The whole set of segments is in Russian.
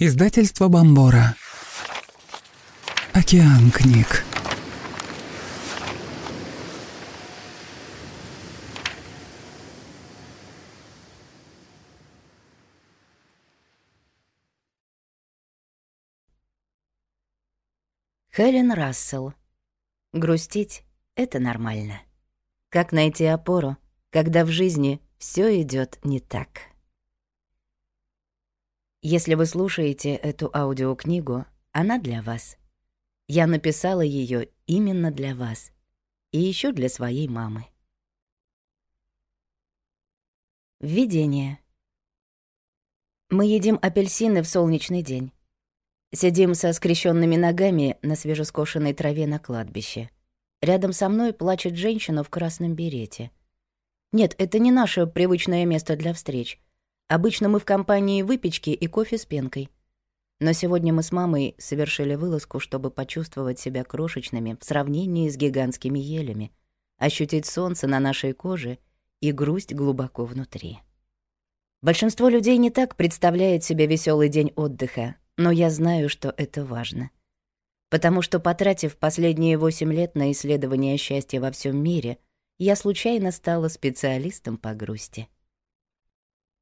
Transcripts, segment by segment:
Издательство Бомбора. Океан книг. Хелен Рассел. Грустить — это нормально. Как найти опору, когда в жизни все идет не так? Если вы слушаете эту аудиокнигу, она для вас. Я написала ее именно для вас. И еще для своей мамы. Введение. Мы едим апельсины в солнечный день. Сидим со скрещенными ногами на свежескошенной траве на кладбище. Рядом со мной плачет женщина в красном берете. Нет, это не наше привычное место для встреч — Обычно мы в компании выпечки и кофе с пенкой. Но сегодня мы с мамой совершили вылазку, чтобы почувствовать себя крошечными в сравнении с гигантскими елями, ощутить солнце на нашей коже и грусть глубоко внутри. Большинство людей не так представляет себе веселый день отдыха, но я знаю, что это важно. Потому что, потратив последние восемь лет на исследование счастья во всем мире, я случайно стала специалистом по грусти.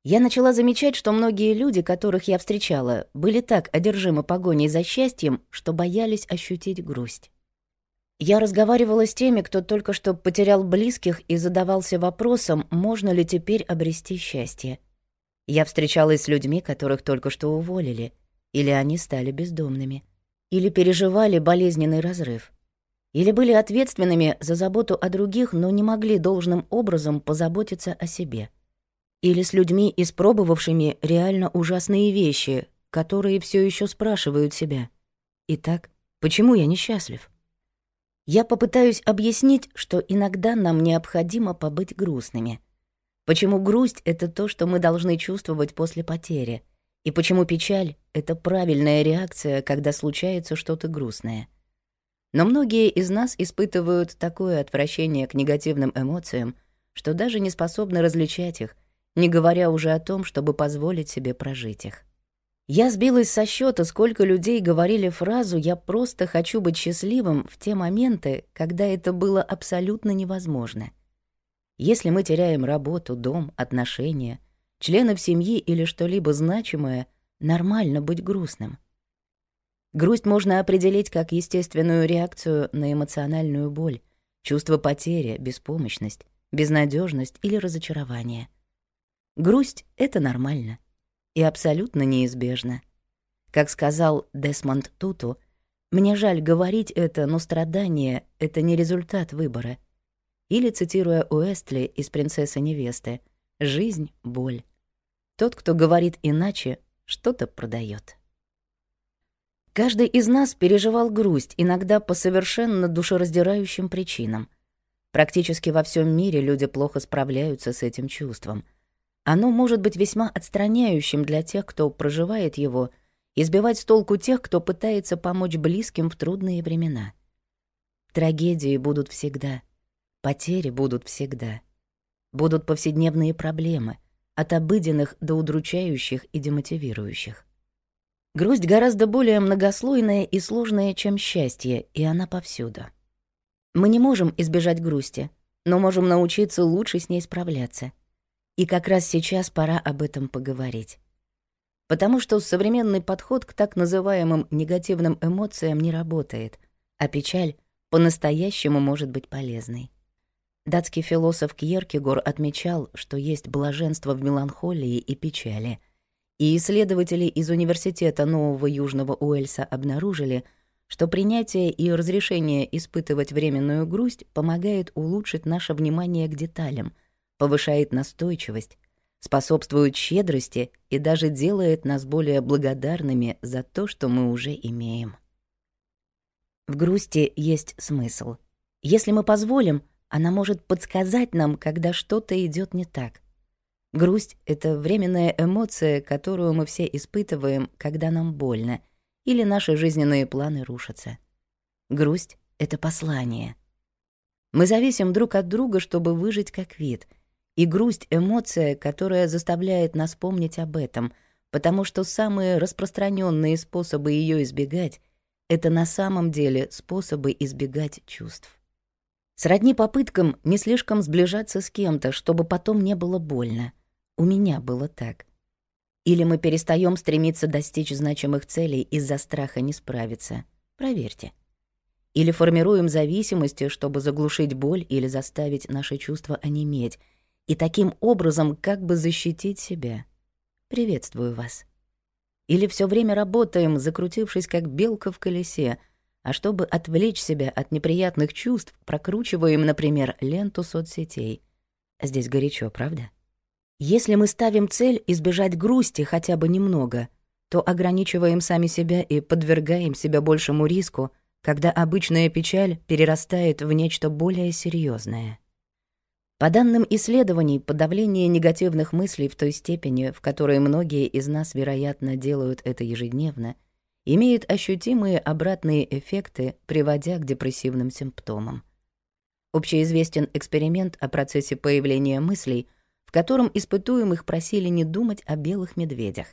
Я начала замечать, что многие люди, которых я встречала, были так одержимы погоней за счастьем, что боялись ощутить грусть. Я разговаривала с теми, кто только что потерял близких и задавался вопросом, можно ли теперь обрести счастье. Я встречалась с людьми, которых только что уволили, или они стали бездомными, или переживали болезненный разрыв, или были ответственными за заботу о других, но не могли должным образом позаботиться о себе — или с людьми, испробовавшими реально ужасные вещи, которые все еще спрашивают себя. Итак, почему я несчастлив? Я попытаюсь объяснить, что иногда нам необходимо побыть грустными. Почему грусть — это то, что мы должны чувствовать после потери, и почему печаль — это правильная реакция, когда случается что-то грустное. Но многие из нас испытывают такое отвращение к негативным эмоциям, что даже не способны различать их — не говоря уже о том, чтобы позволить себе прожить их. Я сбилась со счета, сколько людей говорили фразу «я просто хочу быть счастливым» в те моменты, когда это было абсолютно невозможно. Если мы теряем работу, дом, отношения, членов семьи или что-либо значимое, нормально быть грустным. Грусть можно определить как естественную реакцию на эмоциональную боль, чувство потери, беспомощность, безнадежность или разочарование – Грусть — это нормально и абсолютно неизбежно. Как сказал Десмонд Туту, «Мне жаль говорить это, но страдание — это не результат выбора». Или, цитируя Уэстли из «Принцессы невесты», «Жизнь — боль». Тот, кто говорит иначе, что-то продает. Каждый из нас переживал грусть, иногда по совершенно душераздирающим причинам. Практически во всем мире люди плохо справляются с этим чувством — оно может быть весьма отстраняющим для тех, кто проживает его, и сбивать с толку тех, кто пытается помочь близким в трудные времена. Трагедии будут всегда, потери будут всегда. Будут повседневные проблемы, от обыденных до удручающих и демотивирующих. Грусть гораздо более многослойная и сложная, чем счастье, и она повсюду. Мы не можем избежать грусти, но можем научиться лучше с ней справляться — и как раз сейчас пора об этом поговорить. Потому что современный подход к так называемым негативным эмоциям не работает, а печаль по-настоящему может быть полезной. Датский философ Кьеркегор отмечал, что есть блаженство в меланхолии и печали. И исследователи из Университета Нового Южного Уэльса обнаружили, что принятие и разрешение испытывать временную грусть помогает улучшить наше внимание к деталям — повышает настойчивость, способствует щедрости и даже делает нас более благодарными за то, что мы уже имеем. В грусти есть смысл. Если мы позволим, она может подсказать нам, когда что-то идет не так. Грусть — это временная эмоция, которую мы все испытываем, когда нам больно или наши жизненные планы рушатся. Грусть — это послание. Мы зависим друг от друга, чтобы выжить как вид — и грусть — эмоция, которая заставляет нас помнить об этом, потому что самые распространенные способы ее избегать — это на самом деле способы избегать чувств. Сродни попыткам не слишком сближаться с кем-то, чтобы потом не было больно. У меня было так. Или мы перестаем стремиться достичь значимых целей из-за страха не справиться. Проверьте. Или формируем зависимости, чтобы заглушить боль или заставить наши чувства онеметь — и таким образом как бы защитить себя. Приветствую вас. Или все время работаем, закрутившись как белка в колесе, а чтобы отвлечь себя от неприятных чувств, прокручиваем, например, ленту соцсетей. Здесь горячо, правда? Если мы ставим цель избежать грусти хотя бы немного, то ограничиваем сами себя и подвергаем себя большему риску, когда обычная печаль перерастает в нечто более серьезное. По данным исследований, подавление негативных мыслей в той степени, в которой многие из нас, вероятно, делают это ежедневно, имеет ощутимые обратные эффекты, приводя к депрессивным симптомам. Общеизвестен эксперимент о процессе появления мыслей, в котором испытуемых просили не думать о белых медведях.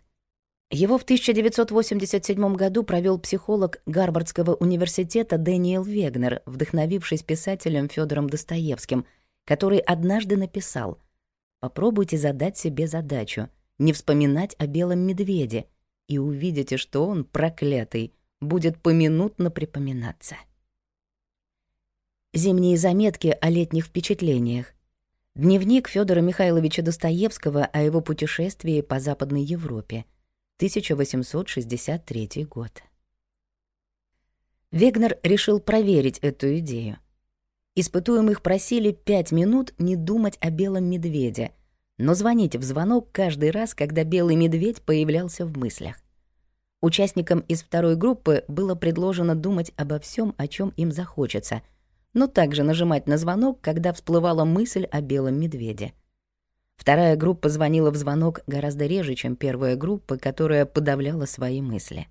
Его в 1987 году провел психолог Гарвардского университета Дэниел Вегнер, вдохновившись писателем Федором Достоевским – который однажды написал «Попробуйте задать себе задачу, не вспоминать о белом медведе, и увидите, что он, проклятый, будет поминутно припоминаться». Зимние заметки о летних впечатлениях. Дневник Федора Михайловича Достоевского о его путешествии по Западной Европе. 1863 год. Вегнер решил проверить эту идею. Испытуемых просили пять минут не думать о белом медведе, но звонить в звонок каждый раз, когда белый медведь появлялся в мыслях. Участникам из второй группы было предложено думать обо всем, о чем им захочется, но также нажимать на звонок, когда всплывала мысль о белом медведе. Вторая группа звонила в звонок гораздо реже, чем первая группа, которая подавляла свои мысли.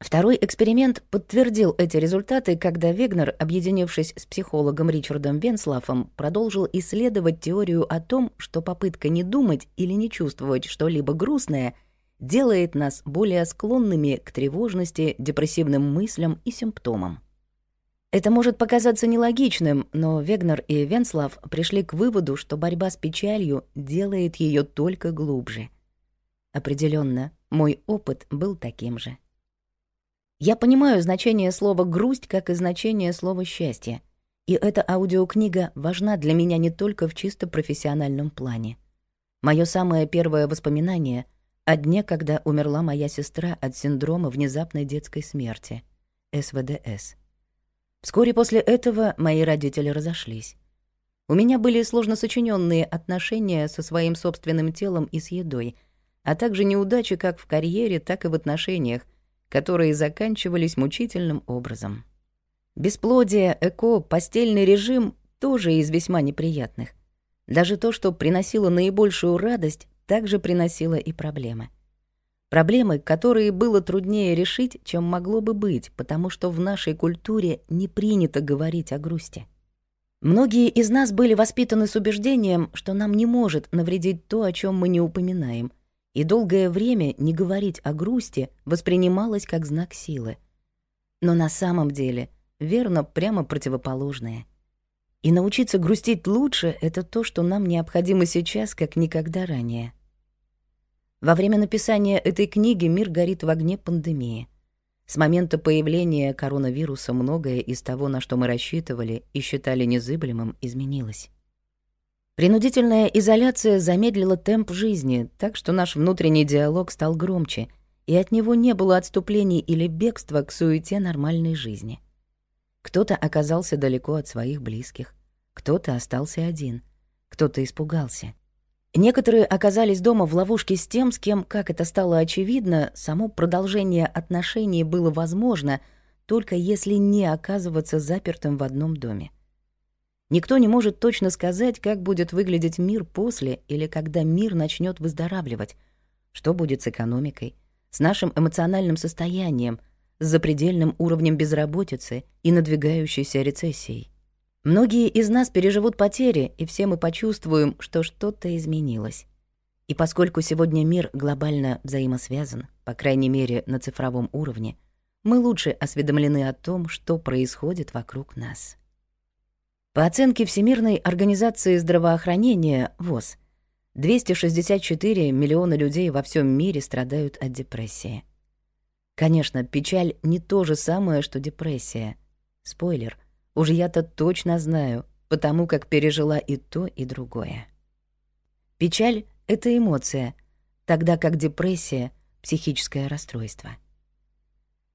Второй эксперимент подтвердил эти результаты, когда Вегнер, объединившись с психологом Ричардом Венслафом, продолжил исследовать теорию о том, что попытка не думать или не чувствовать что-либо грустное делает нас более склонными к тревожности, депрессивным мыслям и симптомам. Это может показаться нелогичным, но Вегнер и Венслав пришли к выводу, что борьба с печалью делает ее только глубже. Определенно, мой опыт был таким же. Я понимаю значение слова «грусть» как и значение слова «счастье». И эта аудиокнига важна для меня не только в чисто профессиональном плане. Моё самое первое воспоминание о дне, когда умерла моя сестра от синдрома внезапной детской смерти — СВДС. Вскоре после этого мои родители разошлись. У меня были сложно сочиненные отношения со своим собственным телом и с едой, а также неудачи как в карьере, так и в отношениях — которые заканчивались мучительным образом. Бесплодие, эко, постельный режим тоже из весьма неприятных. Даже то, что приносило наибольшую радость, также приносило и проблемы. Проблемы, которые было труднее решить, чем могло бы быть, потому что в нашей культуре не принято говорить о грусти. Многие из нас были воспитаны с убеждением, что нам не может навредить то, о чем мы не упоминаем, и долгое время не говорить о грусти воспринималось как знак силы. Но на самом деле верно прямо противоположное. И научиться грустить лучше — это то, что нам необходимо сейчас, как никогда ранее. Во время написания этой книги мир горит в огне пандемии. С момента появления коронавируса многое из того, на что мы рассчитывали и считали незыблемым, изменилось. Принудительная изоляция замедлила темп жизни, так что наш внутренний диалог стал громче, и от него не было отступлений или бегства к суете нормальной жизни. Кто-то оказался далеко от своих близких, кто-то остался один, кто-то испугался. Некоторые оказались дома в ловушке с тем, с кем, как это стало очевидно, само продолжение отношений было возможно, только если не оказываться запертым в одном доме. Никто не может точно сказать, как будет выглядеть мир после или когда мир начнет выздоравливать, что будет с экономикой, с нашим эмоциональным состоянием, с запредельным уровнем безработицы и надвигающейся рецессией. Многие из нас переживут потери, и все мы почувствуем, что что-то изменилось. И поскольку сегодня мир глобально взаимосвязан, по крайней мере, на цифровом уровне, мы лучше осведомлены о том, что происходит вокруг нас. По оценке Всемирной организации здравоохранения ВОЗ, 264 миллиона людей во всем мире страдают от депрессии. Конечно, печаль не то же самое, что депрессия. Спойлер, уже я-то точно знаю, потому как пережила и то, и другое. Печаль — это эмоция, тогда как депрессия — психическое расстройство.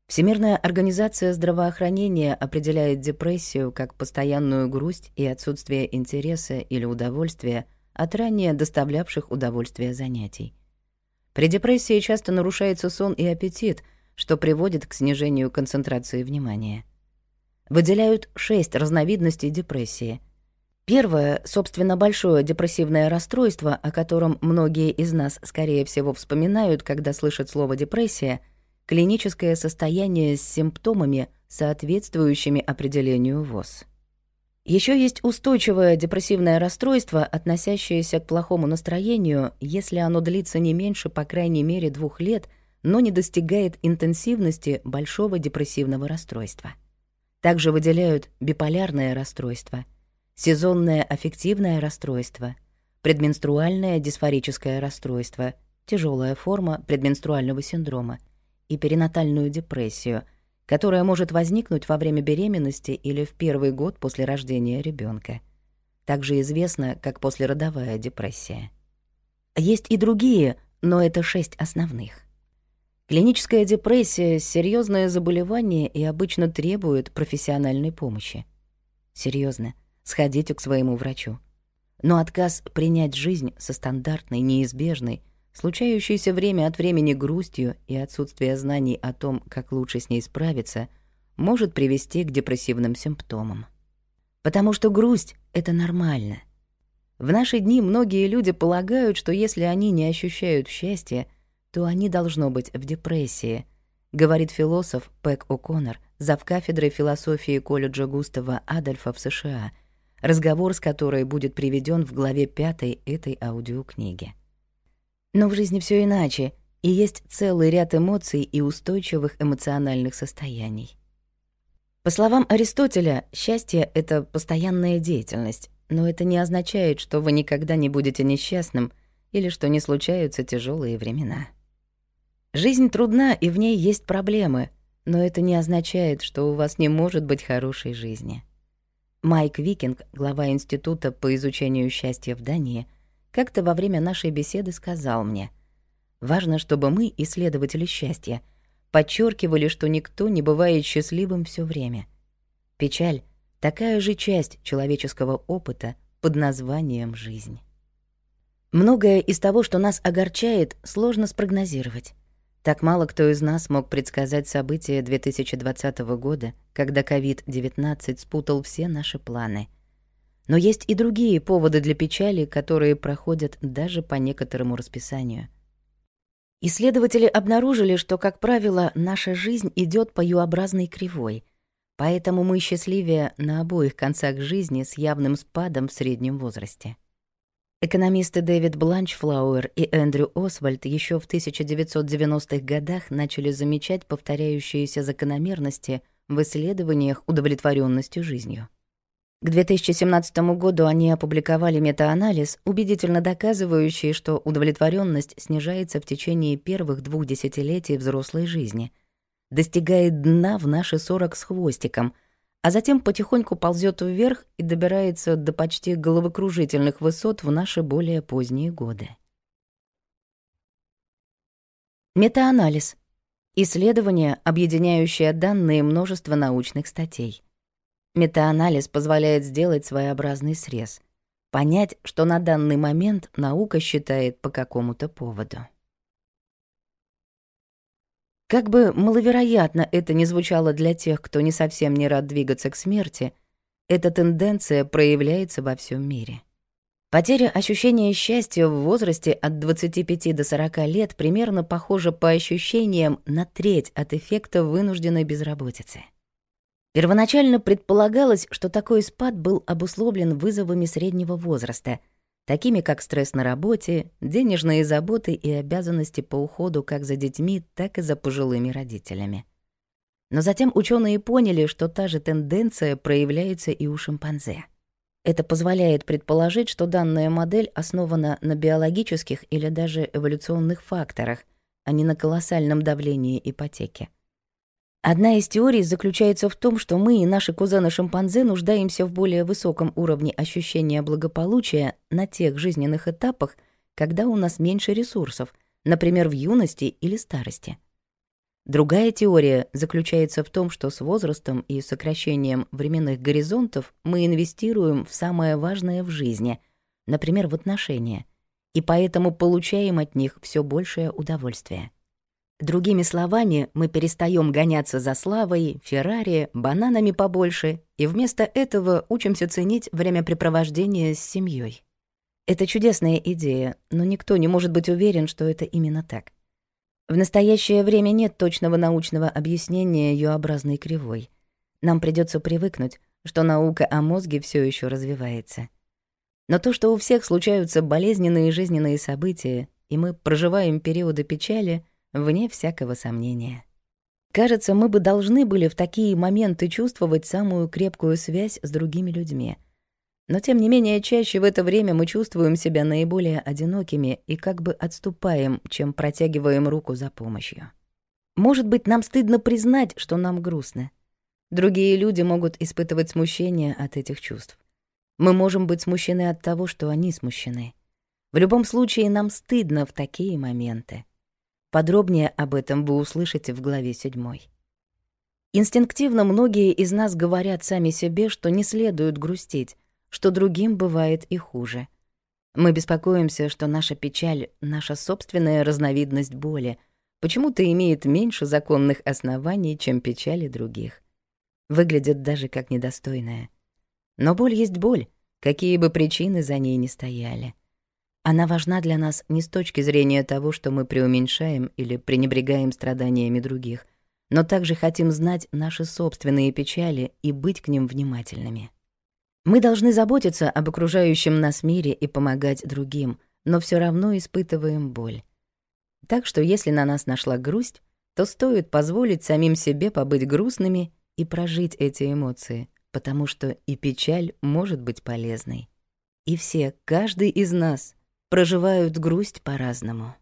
Всемирная организация здравоохранения определяет депрессию как постоянную грусть и отсутствие интереса или удовольствия от ранее доставлявших удовольствие занятий. При депрессии часто нарушается сон и аппетит, что приводит к снижению концентрации внимания. Выделяют шесть разновидностей депрессии. Первое, собственно, большое депрессивное расстройство, о котором многие из нас, скорее всего, вспоминают, когда слышат слово «депрессия», — клиническое состояние с симптомами, соответствующими определению ВОЗ. Еще есть устойчивое депрессивное расстройство, относящееся к плохому настроению, если оно длится не меньше, по крайней мере, двух лет, но не достигает интенсивности большого депрессивного расстройства. Также выделяют биполярное расстройство, сезонное аффективное расстройство, предменструальное дисфорическое расстройство, тяжелая форма предменструального синдрома, и перинатальную депрессию, которая может возникнуть во время беременности или в первый год после рождения ребенка. Также известна как послеродовая депрессия. Есть и другие, но это шесть основных. Клиническая депрессия — серьезное заболевание и обычно требует профессиональной помощи. Серьезно, сходите к своему врачу. Но отказ принять жизнь со стандартной, неизбежной — случающейся время от времени грустью и отсутствие знаний о том, как лучше с ней справиться, может привести к депрессивным симптомам. Потому что грусть — это нормально. В наши дни многие люди полагают, что если они не ощущают счастья, то они должно быть в депрессии, говорит философ Пэк О'Коннор, завкафедрой философии колледжа Густава Адольфа в США, разговор с которой будет приведен в главе 5 этой аудиокниги. Но в жизни все иначе, и есть целый ряд эмоций и устойчивых эмоциональных состояний. По словам Аристотеля, счастье — это постоянная деятельность, но это не означает, что вы никогда не будете несчастным или что не случаются тяжелые времена. Жизнь трудна, и в ней есть проблемы, но это не означает, что у вас не может быть хорошей жизни. Майк Викинг, глава Института по изучению счастья в Дании, как-то во время нашей беседы сказал мне. «Важно, чтобы мы, исследователи счастья, подчеркивали, что никто не бывает счастливым все время. Печаль — такая же часть человеческого опыта под названием «жизнь». Многое из того, что нас огорчает, сложно спрогнозировать. Так мало кто из нас мог предсказать события 2020 года, когда COVID-19 спутал все наши планы — но есть и другие поводы для печали, которые проходят даже по некоторому расписанию. Исследователи обнаружили, что, как правило, наша жизнь идет по Ю-образной кривой, поэтому мы счастливее на обоих концах жизни с явным спадом в среднем возрасте. Экономисты Дэвид Бланчфлауэр и Эндрю Освальд еще в 1990-х годах начали замечать повторяющиеся закономерности в исследованиях удовлетворенностью жизнью. К 2017 году они опубликовали метаанализ, убедительно доказывающий, что удовлетворенность снижается в течение первых двух десятилетий взрослой жизни, достигает дна в наши 40 с хвостиком, а затем потихоньку ползет вверх и добирается до почти головокружительных высот в наши более поздние годы. Метаанализ — исследование, объединяющее данные множества научных статей. Метаанализ позволяет сделать своеобразный срез, понять, что на данный момент наука считает по какому-то поводу. Как бы маловероятно это ни звучало для тех, кто не совсем не рад двигаться к смерти, эта тенденция проявляется во всем мире. Потеря ощущения счастья в возрасте от 25 до 40 лет примерно похожа по ощущениям на треть от эффекта вынужденной безработицы — Первоначально предполагалось, что такой спад был обусловлен вызовами среднего возраста, такими как стресс на работе, денежные заботы и обязанности по уходу как за детьми, так и за пожилыми родителями. Но затем ученые поняли, что та же тенденция проявляется и у шимпанзе. Это позволяет предположить, что данная модель основана на биологических или даже эволюционных факторах, а не на колоссальном давлении ипотеки. Одна из теорий заключается в том, что мы и наши кузены-шимпанзе нуждаемся в более высоком уровне ощущения благополучия на тех жизненных этапах, когда у нас меньше ресурсов, например, в юности или старости. Другая теория заключается в том, что с возрастом и сокращением временных горизонтов мы инвестируем в самое важное в жизни, например, в отношения, и поэтому получаем от них все большее удовольствие. Другими словами, мы перестаем гоняться за славой, Феррари, бананами побольше, и вместо этого учимся ценить времяпрепровождение с семьей. Это чудесная идея, но никто не может быть уверен, что это именно так. В настоящее время нет точного научного объяснения ее образной кривой. Нам придется привыкнуть, что наука о мозге все еще развивается. Но то, что у всех случаются болезненные жизненные события, и мы проживаем периоды печали — вне всякого сомнения. Кажется, мы бы должны были в такие моменты чувствовать самую крепкую связь с другими людьми. Но тем не менее, чаще в это время мы чувствуем себя наиболее одинокими и как бы отступаем, чем протягиваем руку за помощью. Может быть, нам стыдно признать, что нам грустно. Другие люди могут испытывать смущение от этих чувств. Мы можем быть смущены от того, что они смущены. В любом случае, нам стыдно в такие моменты. Подробнее об этом вы услышите в главе 7. Инстинктивно многие из нас говорят сами себе, что не следует грустить, что другим бывает и хуже. Мы беспокоимся, что наша печаль, наша собственная разновидность боли, почему-то имеет меньше законных оснований, чем печали других. Выглядит даже как недостойная. Но боль есть боль, какие бы причины за ней ни стояли — она важна для нас не с точки зрения того, что мы преуменьшаем или пренебрегаем страданиями других, но также хотим знать наши собственные печали и быть к ним внимательными. Мы должны заботиться об окружающем нас мире и помогать другим, но все равно испытываем боль. Так что если на нас нашла грусть, то стоит позволить самим себе побыть грустными и прожить эти эмоции, потому что и печаль может быть полезной. И все, каждый из нас, проживают грусть по-разному.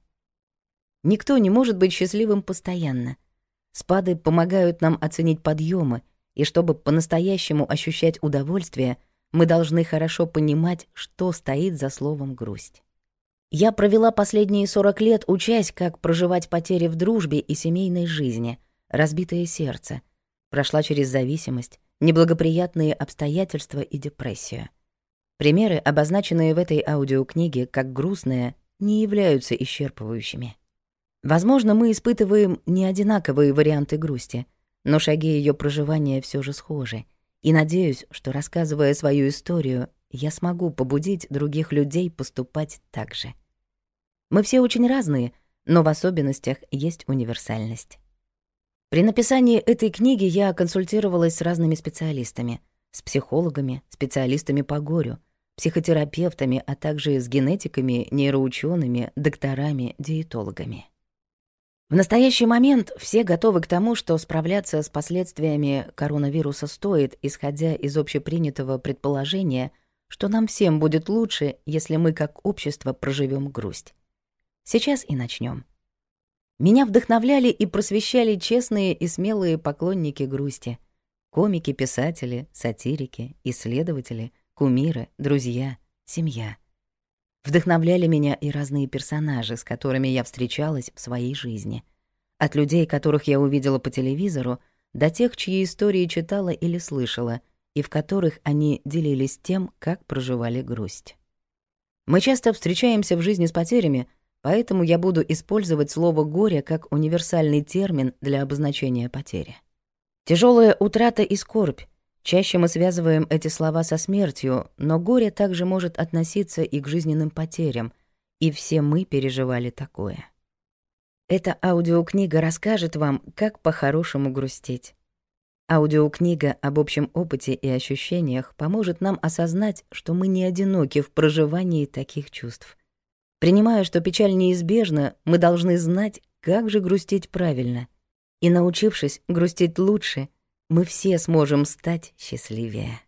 Никто не может быть счастливым постоянно. Спады помогают нам оценить подъемы, и чтобы по-настоящему ощущать удовольствие, мы должны хорошо понимать, что стоит за словом «грусть». Я провела последние 40 лет, учась, как проживать потери в дружбе и семейной жизни, разбитое сердце. Прошла через зависимость, неблагоприятные обстоятельства и депрессию. Примеры, обозначенные в этой аудиокниге как грустные, не являются исчерпывающими. Возможно, мы испытываем неодинаковые варианты грусти, но шаги ее проживания все же схожи, и надеюсь, что, рассказывая свою историю, я смогу побудить других людей поступать так же. Мы все очень разные, но в особенностях есть универсальность. При написании этой книги я консультировалась с разными специалистами, с психологами, специалистами по горю — психотерапевтами, а также с генетиками, нейроучеными, докторами, диетологами. В настоящий момент все готовы к тому, что справляться с последствиями коронавируса стоит, исходя из общепринятого предположения, что нам всем будет лучше, если мы как общество проживем грусть. Сейчас и начнем. Меня вдохновляли и просвещали честные и смелые поклонники грусти. Комики, писатели, сатирики, исследователи — кумиры, друзья, семья. Вдохновляли меня и разные персонажи, с которыми я встречалась в своей жизни. От людей, которых я увидела по телевизору, до тех, чьи истории читала или слышала, и в которых они делились тем, как проживали грусть. Мы часто встречаемся в жизни с потерями, поэтому я буду использовать слово «горе» как универсальный термин для обозначения потери. Тяжелая утрата и скорбь Чаще мы связываем эти слова со смертью, но горе также может относиться и к жизненным потерям, и все мы переживали такое. Эта аудиокнига расскажет вам, как по-хорошему грустить. Аудиокнига об общем опыте и ощущениях поможет нам осознать, что мы не одиноки в проживании таких чувств. Принимая, что печаль неизбежна, мы должны знать, как же грустить правильно. И научившись грустить лучше — мы все сможем стать счастливее.